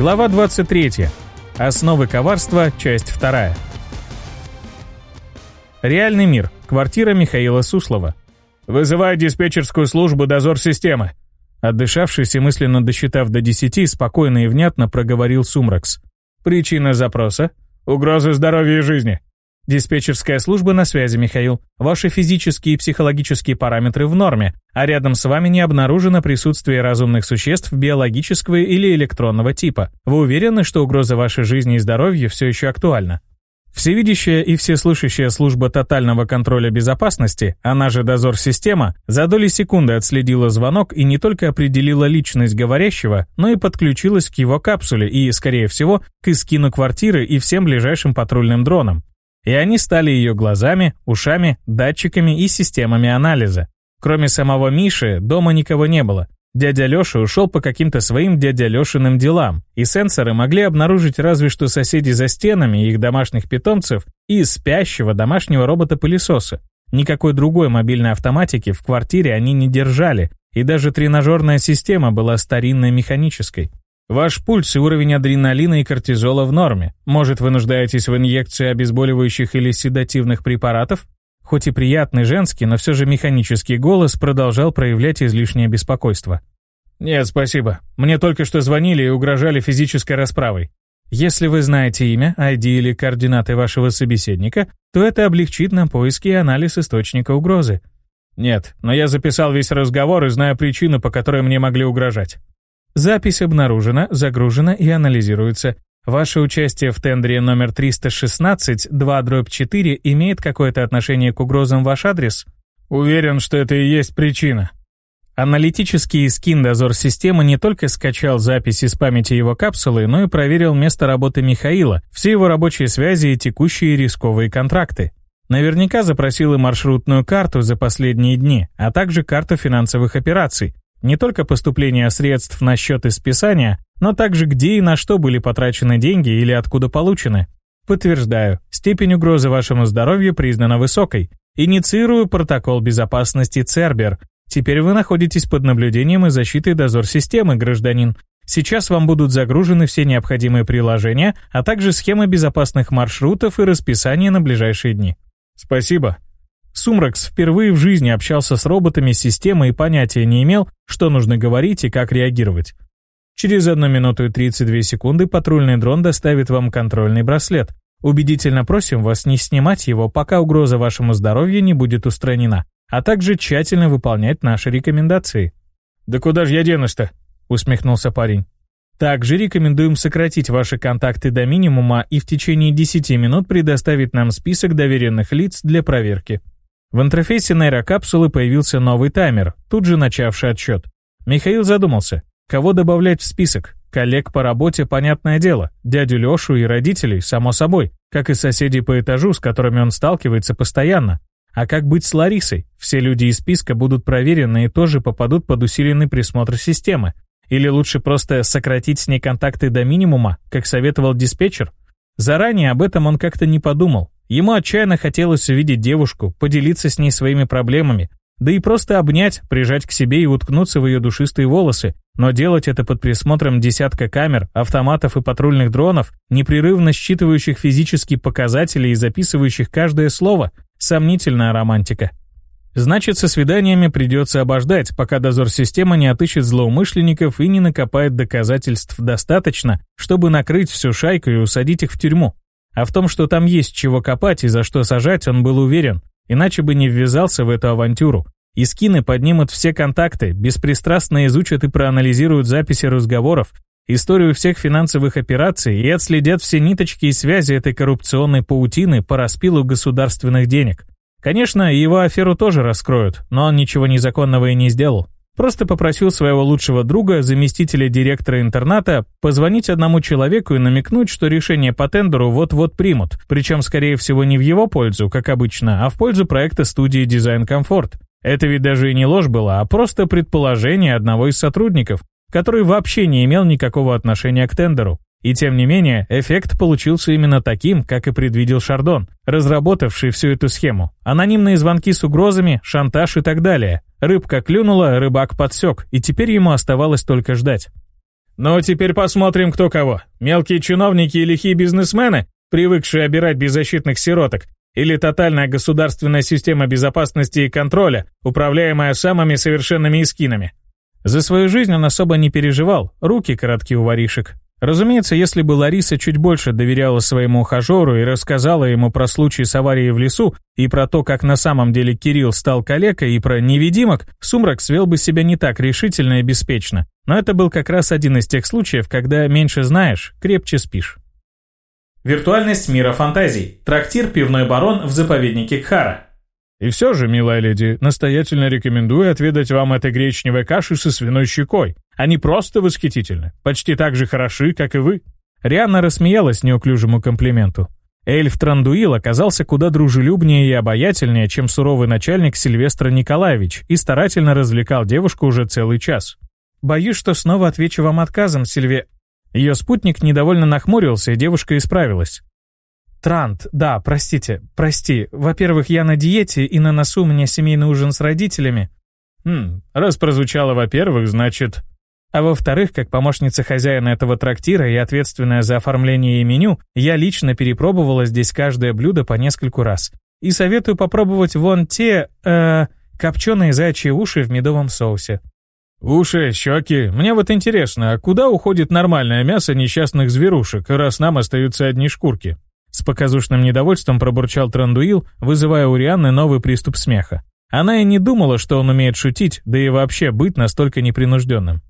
Глава 23. Основы коварства. Часть 2. Реальный мир. Квартира Михаила Суслова. «Вызывай диспетчерскую службу дозор системы!» Отдышавшись и мысленно досчитав до 10, спокойно и внятно проговорил Сумракс. «Причина запроса?» «Угрозы здоровью и жизни!» Диспетчерская служба на связи, Михаил. Ваши физические и психологические параметры в норме, а рядом с вами не обнаружено присутствие разумных существ биологического или электронного типа. Вы уверены, что угроза вашей жизни и здоровью все еще актуальна? Всевидящая и всеслышащая служба тотального контроля безопасности, она же дозор-система, за доли секунды отследила звонок и не только определила личность говорящего, но и подключилась к его капсуле и, скорее всего, к искину квартиры и всем ближайшим патрульным дронам и они стали ее глазами, ушами, датчиками и системами анализа. Кроме самого Миши, дома никого не было. Дядя Леша ушел по каким-то своим дядя Лешиным делам, и сенсоры могли обнаружить разве что соседей за стенами, их домашних питомцев и спящего домашнего робота-пылесоса. Никакой другой мобильной автоматики в квартире они не держали, и даже тренажерная система была старинной механической. Ваш пульс и уровень адреналина и кортизола в норме. Может, вы нуждаетесь в инъекции обезболивающих или седативных препаратов? Хоть и приятный женский, но все же механический голос продолжал проявлять излишнее беспокойство. «Нет, спасибо. Мне только что звонили и угрожали физической расправой. Если вы знаете имя, ID или координаты вашего собеседника, то это облегчит нам поиски и анализ источника угрозы». «Нет, но я записал весь разговор и знаю причину, по которой мне могли угрожать». Запись обнаружена, загружена и анализируется. Ваше участие в тендере номер 316-2-4 имеет какое-то отношение к угрозам в ваш адрес? Уверен, что это и есть причина. Аналитический скин дозор системы не только скачал запись из памяти его капсулы, но и проверил место работы Михаила, все его рабочие связи и текущие рисковые контракты. Наверняка запросил и маршрутную карту за последние дни, а также карту финансовых операций, не только поступление средств на счет и списания, но также где и на что были потрачены деньги или откуда получены. Подтверждаю, степень угрозы вашему здоровью признана высокой. Инициирую протокол безопасности Цербер. Теперь вы находитесь под наблюдением и защитой дозор-системы, гражданин. Сейчас вам будут загружены все необходимые приложения, а также схемы безопасных маршрутов и расписание на ближайшие дни. Спасибо. Сумракс впервые в жизни общался с роботами системы и понятия не имел, что нужно говорить и как реагировать. Через 1 минуту и 32 секунды патрульный дрон доставит вам контрольный браслет. Убедительно просим вас не снимать его, пока угроза вашему здоровью не будет устранена, а также тщательно выполнять наши рекомендации. «Да куда же я денусь-то?» — усмехнулся парень. Также рекомендуем сократить ваши контакты до минимума и в течение 10 минут предоставить нам список доверенных лиц для проверки. В интерфейсе нейрокапсулы появился новый таймер, тут же начавший отсчет. Михаил задумался, кого добавлять в список. Коллег по работе, понятное дело, дядю Лешу и родителей, само собой, как и соседей по этажу, с которыми он сталкивается постоянно. А как быть с Ларисой? Все люди из списка будут проверены и тоже попадут под усиленный присмотр системы. Или лучше просто сократить с ней контакты до минимума, как советовал диспетчер? Заранее об этом он как-то не подумал, Ему отчаянно хотелось увидеть девушку, поделиться с ней своими проблемами, да и просто обнять, прижать к себе и уткнуться в ее душистые волосы, но делать это под присмотром десятка камер, автоматов и патрульных дронов, непрерывно считывающих физические показатели и записывающих каждое слово – сомнительная романтика. Значит, со свиданиями придется обождать, пока дозор-система не отыщет злоумышленников и не накопает доказательств достаточно, чтобы накрыть всю шайку и усадить их в тюрьму. А в том, что там есть чего копать и за что сажать, он был уверен, иначе бы не ввязался в эту авантюру. И скины поднимут все контакты, беспристрастно изучат и проанализируют записи разговоров, историю всех финансовых операций и отследят все ниточки и связи этой коррупционной паутины по распилу государственных денег. Конечно, его аферу тоже раскроют, но он ничего незаконного и не сделал. Просто попросил своего лучшего друга, заместителя директора интерната, позвонить одному человеку и намекнуть, что решение по тендеру вот-вот примут, причем, скорее всего, не в его пользу, как обычно, а в пользу проекта студии «Дизайн Комфорт». Это ведь даже и не ложь была, а просто предположение одного из сотрудников, который вообще не имел никакого отношения к тендеру. И тем не менее, эффект получился именно таким, как и предвидел Шардон, разработавший всю эту схему. Анонимные звонки с угрозами, шантаж и так далее. Рыбка клюнула, рыбак подсек, и теперь ему оставалось только ждать. «Ну, теперь посмотрим, кто кого. Мелкие чиновники и лихие бизнесмены, привыкшие обирать беззащитных сироток, или тотальная государственная система безопасности и контроля, управляемая самыми совершенными искинами?» За свою жизнь он особо не переживал, руки короткие у воришек. Разумеется, если бы Лариса чуть больше доверяла своему ухажеру и рассказала ему про случай с аварией в лесу и про то, как на самом деле Кирилл стал калекой и про невидимок, Сумрак свел бы себя не так решительно и беспечно. Но это был как раз один из тех случаев, когда меньше знаешь, крепче спишь. Виртуальность мира фантазий. Трактир «Пивной барон» в заповеднике Кхара. И все же, милая леди, настоятельно рекомендую отведать вам этой гречневой каши со свиной щекой. Они просто восхитительны, почти так же хороши, как и вы». Рианна рассмеялась неуклюжему комплименту. Эльф Трандуил оказался куда дружелюбнее и обаятельнее, чем суровый начальник Сильвестра Николаевич, и старательно развлекал девушку уже целый час. «Боюсь, что снова отвечу вам отказом, Сильве...» Ее спутник недовольно нахмурился, и девушка исправилась. Трант, да, простите, прости. Во-первых, я на диете, и на носу у меня семейный ужин с родителями». «Хм, раз прозвучало «во-первых», значит...» А во-вторых, как помощница хозяина этого трактира и ответственная за оформление и меню, я лично перепробовала здесь каждое блюдо по нескольку раз. И советую попробовать вон те, э, копченые зайчьи уши в медовом соусе. «Уши, щеки. Мне вот интересно, а куда уходит нормальное мясо несчастных зверушек, раз нам остаются одни шкурки?» С показушным недовольством пробурчал Трандуил, вызывая у Рианны новый приступ смеха. Она и не думала, что он умеет шутить, да и вообще быть настолько непринужденным.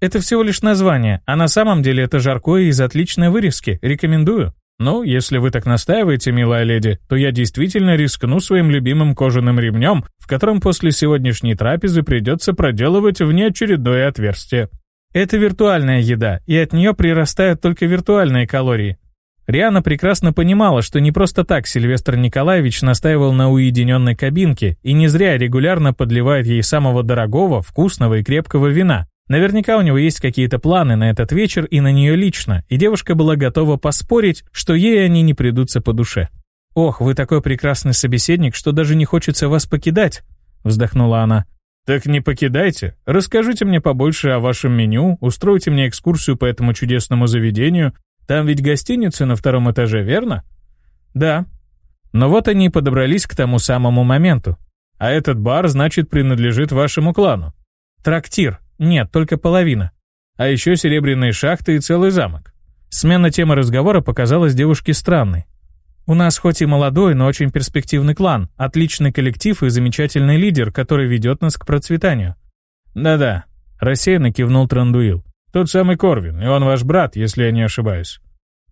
«Это всего лишь название, а на самом деле это жаркое из отличной вырезки, рекомендую». «Ну, если вы так настаиваете, милая леди, то я действительно рискну своим любимым кожаным ремнем, в котором после сегодняшней трапезы придется проделывать внеочередное отверстие». «Это виртуальная еда, и от нее прирастают только виртуальные калории, Риана прекрасно понимала, что не просто так Сильвестр Николаевич настаивал на уединенной кабинке и не зря регулярно подливает ей самого дорогого, вкусного и крепкого вина. Наверняка у него есть какие-то планы на этот вечер и на нее лично, и девушка была готова поспорить, что ей они не придутся по душе. «Ох, вы такой прекрасный собеседник, что даже не хочется вас покидать», — вздохнула она. «Так не покидайте. Расскажите мне побольше о вашем меню, устройте мне экскурсию по этому чудесному заведению, там ведь гостиница на втором этаже, верно? Да. Но вот они подобрались к тому самому моменту. А этот бар, значит, принадлежит вашему клану. Трактир. Нет, только половина. А еще серебряные шахты и целый замок. Смена темы разговора показалась девушке странной. У нас хоть и молодой, но очень перспективный клан, отличный коллектив и замечательный лидер, который ведет нас к процветанию. Да-да, рассеянно кивнул Трандуил. Тот самый Корвин, и он ваш брат, если я не ошибаюсь.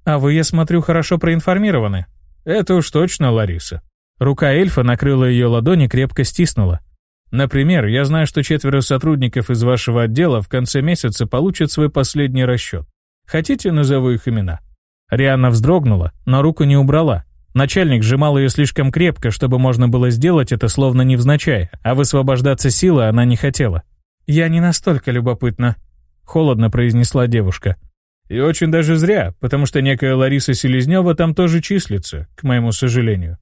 А вы, я смотрю, хорошо проинформированы. Это уж точно Лариса. Рука эльфа накрыла ее ладони, крепко стиснула. Например, я знаю, что четверо сотрудников из вашего отдела в конце месяца получат свой последний расчет. Хотите, назову их имена? Риана вздрогнула, но руку не убрала. Начальник сжимал ее слишком крепко, чтобы можно было сделать это словно невзначай, а высвобождаться силы она не хотела. «Я не настолько любопытна», — холодно произнесла девушка. «И очень даже зря, потому что некая Лариса Селезнева там тоже числится, к моему сожалению».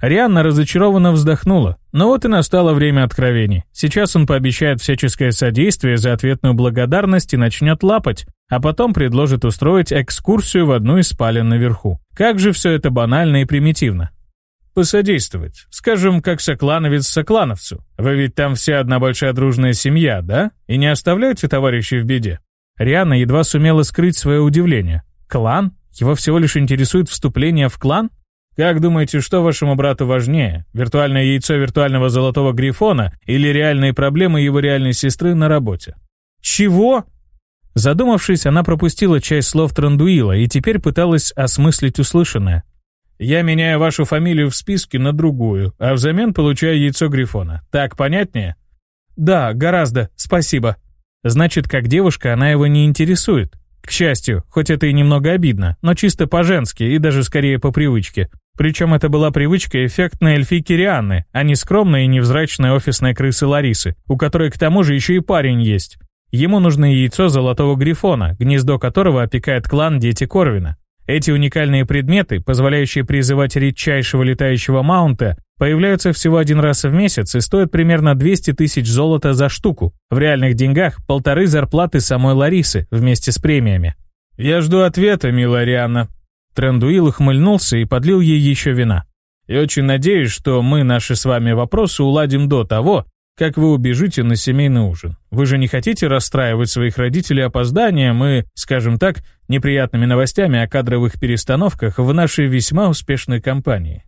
Рианна разочарованно вздохнула, но вот и настало время откровений. Сейчас он пообещает всяческое содействие за ответную благодарность и начнет лапать, а потом предложит устроить экскурсию в одну из спален наверху. Как же все это банально и примитивно посодействовать. Скажем, как соклановец соклановцу. Вы ведь там вся одна большая дружная семья, да? И не оставляете товарищей в беде?» Риана едва сумела скрыть свое удивление. «Клан? Его всего лишь интересует вступление в клан? Как думаете, что вашему брату важнее? Виртуальное яйцо виртуального золотого грифона или реальные проблемы его реальной сестры на работе?» «Чего?» Задумавшись, она пропустила часть слов Трандуила и теперь пыталась осмыслить услышанное. Я меняю вашу фамилию в списке на другую, а взамен получаю яйцо Грифона. Так понятнее? Да, гораздо, спасибо. Значит, как девушка она его не интересует. К счастью, хоть это и немного обидно, но чисто по-женски и даже скорее по привычке. Причем это была привычка эффектной эльфийки Рианны, а не скромной и невзрачной офисной крысы Ларисы, у которой к тому же еще и парень есть. Ему нужно яйцо золотого грифона, гнездо которого опекает клан Дети Корвина. Эти уникальные предметы, позволяющие призывать редчайшего летающего маунта, появляются всего один раз в месяц и стоят примерно 200 тысяч золота за штуку. В реальных деньгах полторы зарплаты самой Ларисы вместе с премиями. «Я жду ответа, милая Рианна». Трендуил ухмыльнулся и подлил ей еще вина. «И очень надеюсь, что мы наши с вами вопросы уладим до того, как вы убежите на семейный ужин? Вы же не хотите расстраивать своих родителей опозданием и, скажем так, неприятными новостями о кадровых перестановках в нашей весьма успешной компании?